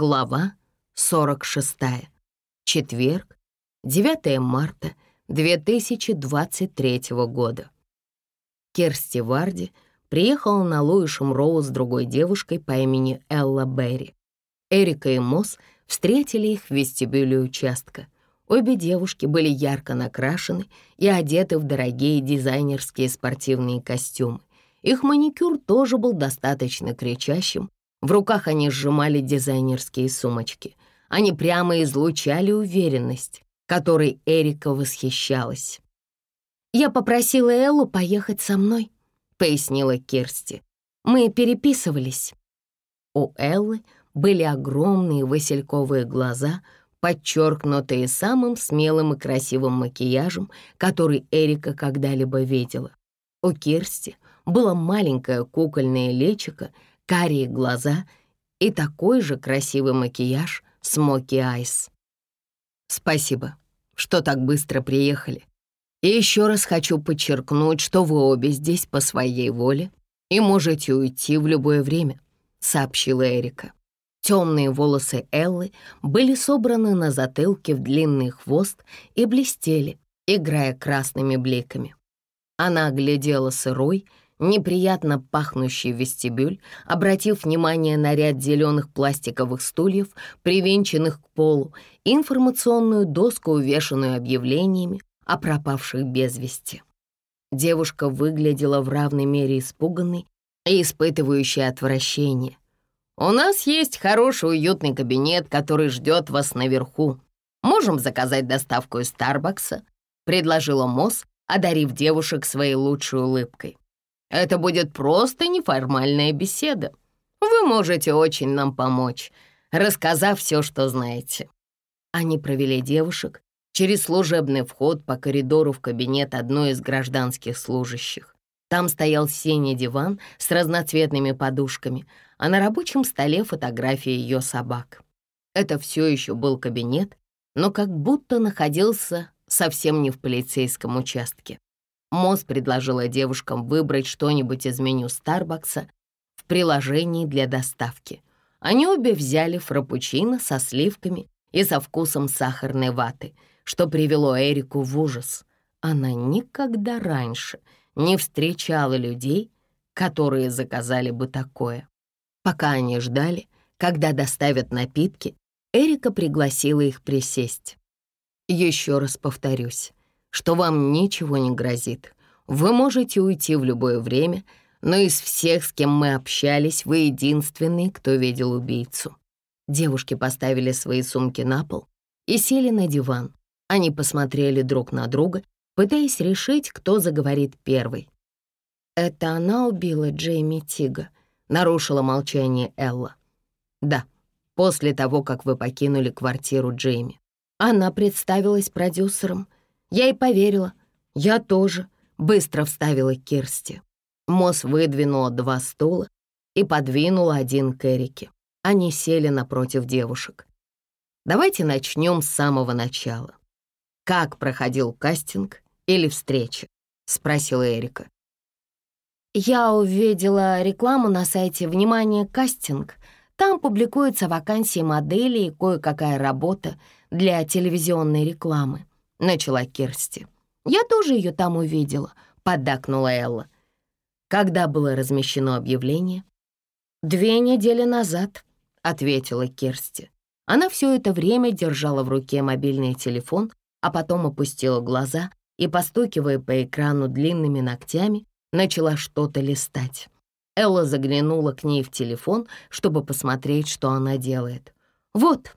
Глава 46. Четверг, 9 марта 2023 года. Керсти Варди приехала на Луишем Роу с другой девушкой по имени Элла Берри. Эрика и Мосс встретили их в вестибюле участка. Обе девушки были ярко накрашены и одеты в дорогие дизайнерские спортивные костюмы. Их маникюр тоже был достаточно кричащим. В руках они сжимали дизайнерские сумочки. Они прямо излучали уверенность, которой Эрика восхищалась. «Я попросила Эллу поехать со мной», — пояснила Кирсти. «Мы переписывались». У Эллы были огромные васильковые глаза, подчеркнутые самым смелым и красивым макияжем, который Эрика когда-либо видела. У Кирсти — было маленькое кукольное личико, карие глаза и такой же красивый макияж смоки айс. Спасибо, что так быстро приехали. И еще раз хочу подчеркнуть, что вы обе здесь по своей воле и можете уйти в любое время, сообщила Эрика. Темные волосы Эллы были собраны на затылке в длинный хвост и блестели, играя красными бликами. Она оглядела сырой, неприятно пахнущий вестибюль, обратив внимание на ряд зеленых пластиковых стульев, привинченных к полу, информационную доску, увешанную объявлениями о пропавших без вести. Девушка выглядела в равной мере испуганной и испытывающей отвращение. «У нас есть хороший уютный кабинет, который ждет вас наверху. Можем заказать доставку из Старбакса», — предложила Мосс, одарив девушек своей лучшей улыбкой. Это будет просто неформальная беседа. Вы можете очень нам помочь, рассказав все, что знаете». Они провели девушек через служебный вход по коридору в кабинет одной из гражданских служащих. Там стоял синий диван с разноцветными подушками, а на рабочем столе фотографии ее собак. Это все еще был кабинет, но как будто находился совсем не в полицейском участке. Мосс предложила девушкам выбрать что-нибудь из меню Старбакса в приложении для доставки. Они обе взяли фраппучино со сливками и со вкусом сахарной ваты, что привело Эрику в ужас. Она никогда раньше не встречала людей, которые заказали бы такое. Пока они ждали, когда доставят напитки, Эрика пригласила их присесть. Еще раз повторюсь, что вам ничего не грозит. Вы можете уйти в любое время, но из всех, с кем мы общались, вы единственный, кто видел убийцу». Девушки поставили свои сумки на пол и сели на диван. Они посмотрели друг на друга, пытаясь решить, кто заговорит первый. «Это она убила Джейми Тига», — нарушила молчание Элла. «Да, после того, как вы покинули квартиру Джейми. Она представилась продюсером. Я и поверила. Я тоже. Быстро вставила Кирсти. Мосс выдвинула два стула и подвинула один к Эрике. Они сели напротив девушек. Давайте начнем с самого начала. Как проходил кастинг или встреча? Спросила Эрика. Я увидела рекламу на сайте «Внимание, кастинг». Там публикуются вакансии моделей и кое-какая работа для телевизионной рекламы начала Керсти. «Я тоже ее там увидела», — поддакнула Элла. «Когда было размещено объявление?» «Две недели назад», — ответила Керсти. Она все это время держала в руке мобильный телефон, а потом опустила глаза и, постукивая по экрану длинными ногтями, начала что-то листать. Элла заглянула к ней в телефон, чтобы посмотреть, что она делает. «Вот».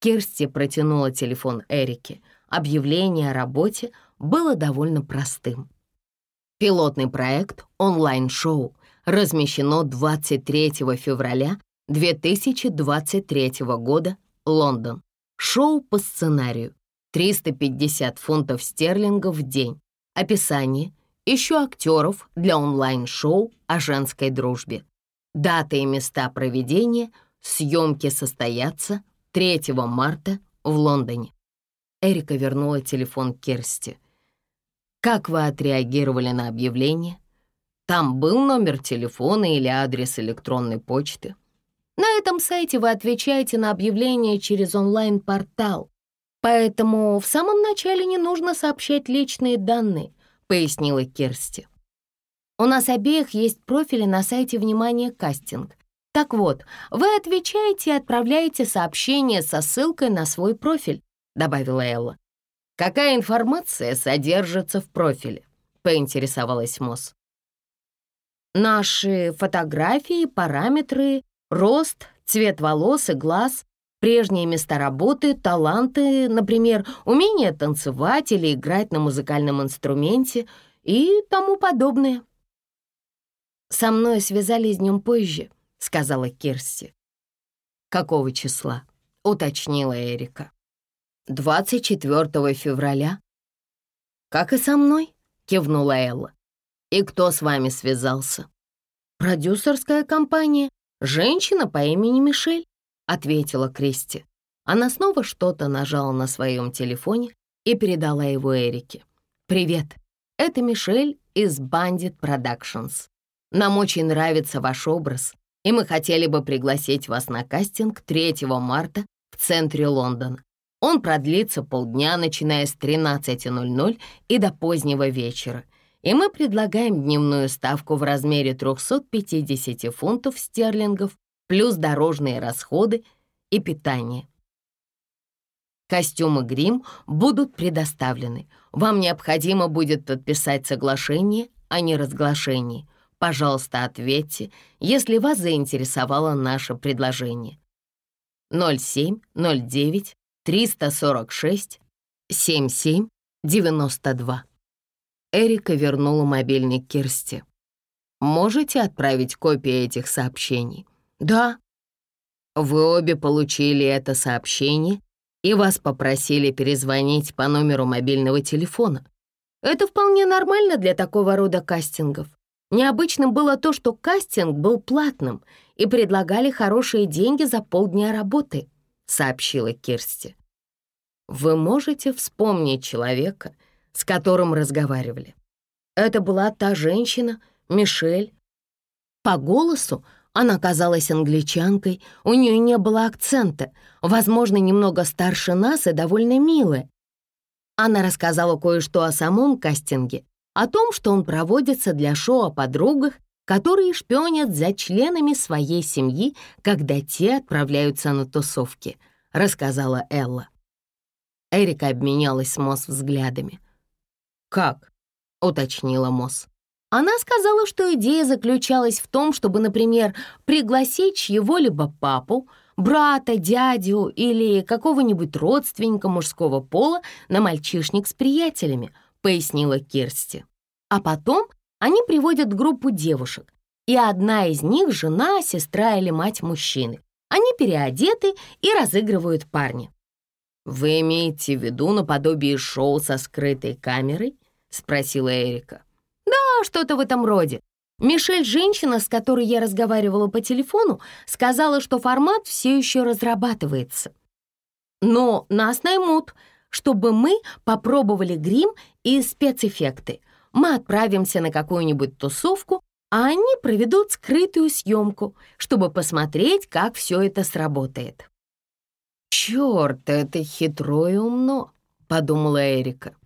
Керсти протянула телефон Эрике — Объявление о работе было довольно простым. Пилотный проект онлайн-шоу размещено 23 февраля 2023 года, Лондон. Шоу по сценарию. 350 фунтов стерлингов в день. Описание. Ищу актеров для онлайн-шоу о женской дружбе. Дата и места проведения. Съемки состоятся 3 марта в Лондоне. Эрика вернула телефон Керсти. «Как вы отреагировали на объявление? Там был номер телефона или адрес электронной почты?» На этом сайте вы отвечаете на объявления через онлайн-портал, поэтому в самом начале не нужно сообщать личные данные, пояснила Керсти. У нас обеих есть профили на сайте «Внимание, кастинг». Так вот, вы отвечаете и отправляете сообщение со ссылкой на свой профиль, добавила Элла. Какая информация содержится в профиле? поинтересовалась Мосс. Наши фотографии, параметры, рост, цвет волос и глаз, прежние места работы, таланты, например, умение танцевать или играть на музыкальном инструменте и тому подобное. «Со мной связались днем позже», — сказала Кирсти. «Какого числа?» — уточнила Эрика. «24 февраля». «Как и со мной», — кивнула Элла. «И кто с вами связался?» «Продюсерская компания. Женщина по имени Мишель», — ответила Кристи. Она снова что-то нажала на своем телефоне и передала его Эрике. «Привет, это Мишель из Bandit Productions. Нам очень нравится ваш образ, и мы хотели бы пригласить вас на кастинг 3 марта в центре Лондона. Он продлится полдня, начиная с 13.00 и до позднего вечера и мы предлагаем дневную ставку в размере 350 фунтов стерлингов плюс дорожные расходы и питание. Костюмы грим будут предоставлены. Вам необходимо будет подписать соглашение о неразглашении. Пожалуйста, ответьте, если вас заинтересовало наше предложение. 07 09 346 77 92 Эрика вернула мобильник Кирсти. «Можете отправить копии этих сообщений?» «Да». «Вы обе получили это сообщение и вас попросили перезвонить по номеру мобильного телефона. Это вполне нормально для такого рода кастингов. Необычным было то, что кастинг был платным и предлагали хорошие деньги за полдня работы», — сообщила Кирсти. «Вы можете вспомнить человека, с которым разговаривали. Это была та женщина, Мишель. По голосу она казалась англичанкой, у нее не было акцента, возможно, немного старше нас и довольно милая. Она рассказала кое-что о самом кастинге, о том, что он проводится для шоу о подругах, которые шпионят за членами своей семьи, когда те отправляются на тусовки, рассказала Элла. Эрика обменялась с Мосс взглядами. «Как?» — уточнила Мосс. Она сказала, что идея заключалась в том, чтобы, например, пригласить чьего-либо папу, брата, дядю или какого-нибудь родственника мужского пола на мальчишник с приятелями, пояснила Кирсти. А потом они приводят группу девушек, и одна из них — жена, сестра или мать мужчины. Они переодеты и разыгрывают парня. «Вы имеете в виду наподобие шоу со скрытой камерой?» — спросила Эрика. «Да, что-то в этом роде. Мишель, женщина, с которой я разговаривала по телефону, сказала, что формат все еще разрабатывается. Но нас наймут, чтобы мы попробовали грим и спецэффекты. Мы отправимся на какую-нибудь тусовку, а они проведут скрытую съемку, чтобы посмотреть, как все это сработает». «Черт, это хитро и умно», — подумала Эрика.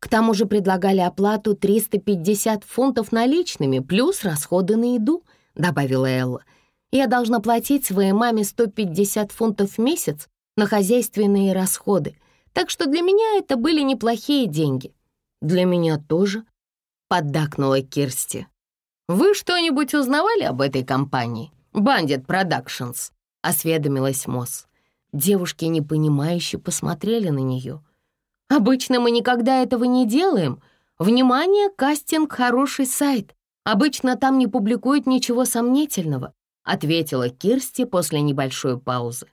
К тому же предлагали оплату 350 фунтов наличными, плюс расходы на еду», — добавила Элла. «Я должна платить своей маме 150 фунтов в месяц на хозяйственные расходы, так что для меня это были неплохие деньги». «Для меня тоже», — поддакнула Кирсти. «Вы что-нибудь узнавали об этой компании? Bandit Productions?» — осведомилась Мосс. Девушки непонимающе посмотрели на нее — Обычно мы никогда этого не делаем. Внимание, кастинг — хороший сайт. Обычно там не публикуют ничего сомнительного», — ответила Кирсти после небольшой паузы.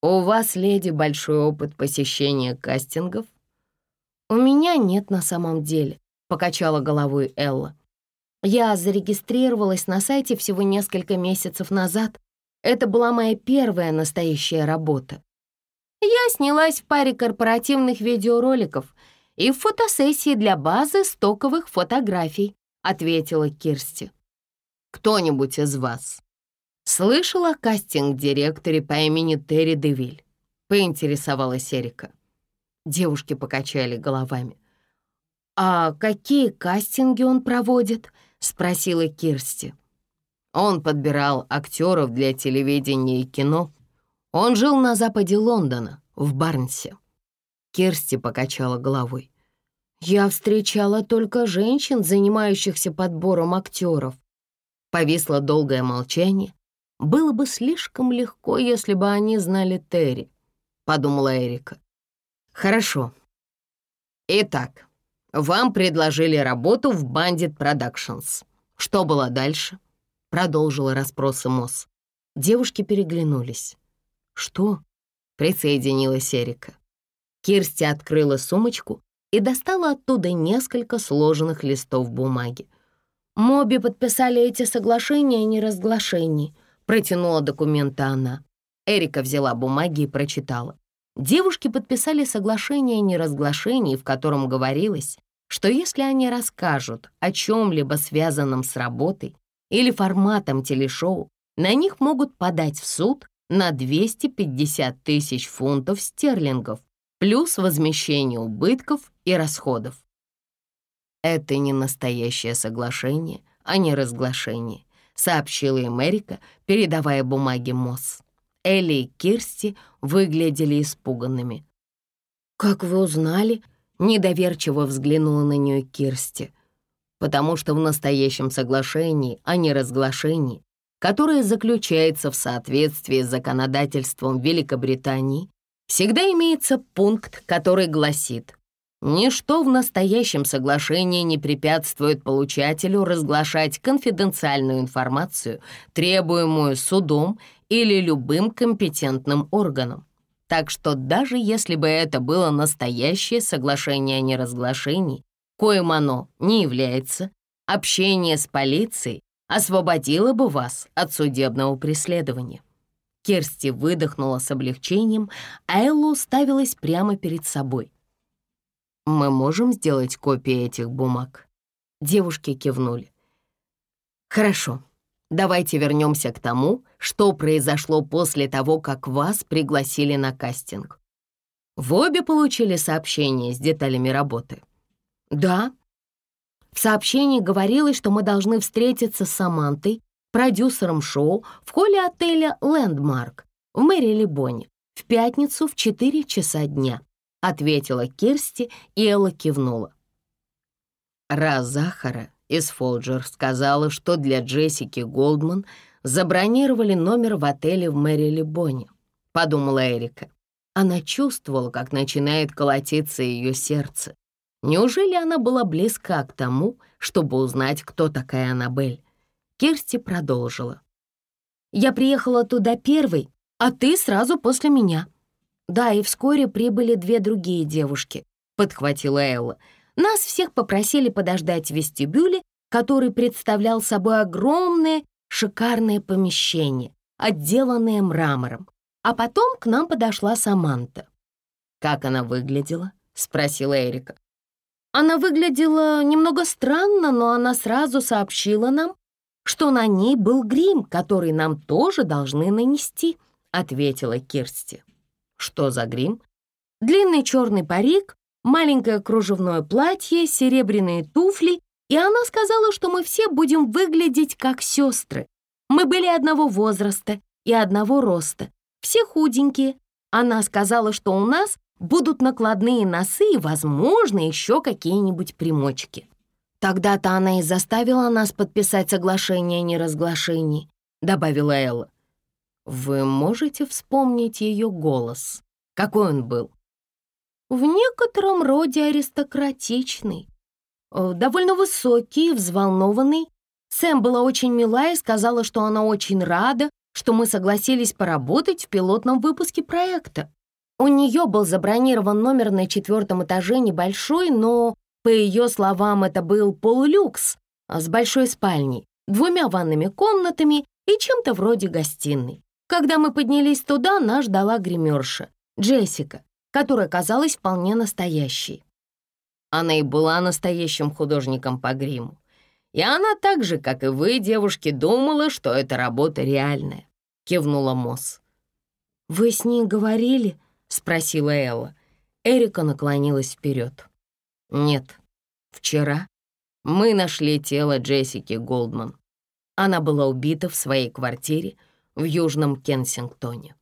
«У вас, леди, большой опыт посещения кастингов?» «У меня нет на самом деле», — покачала головой Элла. «Я зарегистрировалась на сайте всего несколько месяцев назад. Это была моя первая настоящая работа. Я снялась в паре корпоративных видеороликов и в фотосессии для базы стоковых фотографий», — ответила Кирсти. «Кто-нибудь из вас «Слышал о кастинг-директоре по имени Терри Девиль?» — поинтересовалась Эрика. Девушки покачали головами. «А какие кастинги он проводит?» — спросила Кирсти. Он подбирал актеров для телевидения и кино. Он жил на западе Лондона, в Барнсе. Кирсти покачала головой. «Я встречала только женщин, занимающихся подбором актеров». Повисло долгое молчание, было бы слишком легко, если бы они знали Терри, подумала Эрика. Хорошо. Итак, вам предложили работу в Bandit Productions. Что было дальше? Продолжила расспросы Мосс. Девушки переглянулись. Что? Присоединилась Эрика. Кирсти открыла сумочку и достала оттуда несколько сложенных листов бумаги. Моби подписали эти соглашения о неразглашении — Протянула документы она. Эрика взяла бумаги и прочитала. Девушки подписали соглашение о неразглашении, в котором говорилось, что если они расскажут о чем-либо связанном с работой или форматом телешоу, на них могут подать в суд на 250 тысяч фунтов стерлингов, плюс возмещение убытков и расходов. Это не настоящее соглашение, а не разглашение сообщила им Эрика, передавая бумаги Мосс. Элли и Кирсти выглядели испуганными. «Как вы узнали?» — недоверчиво взглянула на нее Кирсти. «Потому что в настоящем соглашении, а не разглашении, которое заключается в соответствии с законодательством Великобритании, всегда имеется пункт, который гласит Ничто в настоящем соглашении не препятствует получателю разглашать конфиденциальную информацию, требуемую судом или любым компетентным органом. Так что даже если бы это было настоящее соглашение о неразглашении, коим оно не является, общение с полицией освободило бы вас от судебного преследования. Керсти выдохнула с облегчением, а Элла уставилась прямо перед собой — мы можем сделать копии этих бумаг?» Девушки кивнули. «Хорошо, давайте вернемся к тому, что произошло после того, как вас пригласили на кастинг. Вы обе получили сообщение с деталями работы?» «Да». В сообщении говорилось, что мы должны встретиться с Самантой, продюсером шоу, в холле отеля «Лэндмарк» в Мэри Либоне в пятницу в 4 часа дня. — ответила Кирсти, и Элла кивнула. Раз Захара из Фолджер сказала, что для Джессики Голдман забронировали номер в отеле в Мэри-Либоне, подумала Эрика. Она чувствовала, как начинает колотиться ее сердце. Неужели она была близка к тому, чтобы узнать, кто такая Аннабель? Кирсти продолжила. «Я приехала туда первой, а ты сразу после меня. «Да, и вскоре прибыли две другие девушки», — подхватила Элла. «Нас всех попросили подождать в вестибюле, который представлял собой огромное, шикарное помещение, отделанное мрамором. А потом к нам подошла Саманта». «Как она выглядела?» — спросила Эрика. Она выглядела немного странно, но она сразу сообщила нам, что на ней был грим, который нам тоже должны нанести», — ответила Кирсти. Что за грим? Длинный черный парик, маленькое кружевное платье, серебряные туфли, и она сказала, что мы все будем выглядеть как сестры. Мы были одного возраста и одного роста, все худенькие. Она сказала, что у нас будут накладные носы и, возможно, еще какие-нибудь примочки. Тогда-то она и заставила нас подписать соглашение о неразглашении, добавила Элла. Вы можете вспомнить ее голос? Какой он был? В некотором роде аристократичный. Э, довольно высокий, взволнованный. Сэм была очень мила и сказала, что она очень рада, что мы согласились поработать в пилотном выпуске проекта. У нее был забронирован номер на четвертом этаже небольшой, но, по ее словам, это был полулюкс с большой спальней, двумя ванными комнатами и чем-то вроде гостиной. Когда мы поднялись туда, нас ждала гримерша, Джессика, которая казалась вполне настоящей. Она и была настоящим художником по гриму. И она так же, как и вы, девушки, думала, что эта работа реальная», — кивнула Мосс. «Вы с ней говорили?» — спросила Элла. Эрика наклонилась вперед. «Нет, вчера мы нашли тело Джессики Голдман. Она была убита в своей квартире в Южном Кенсингтоне.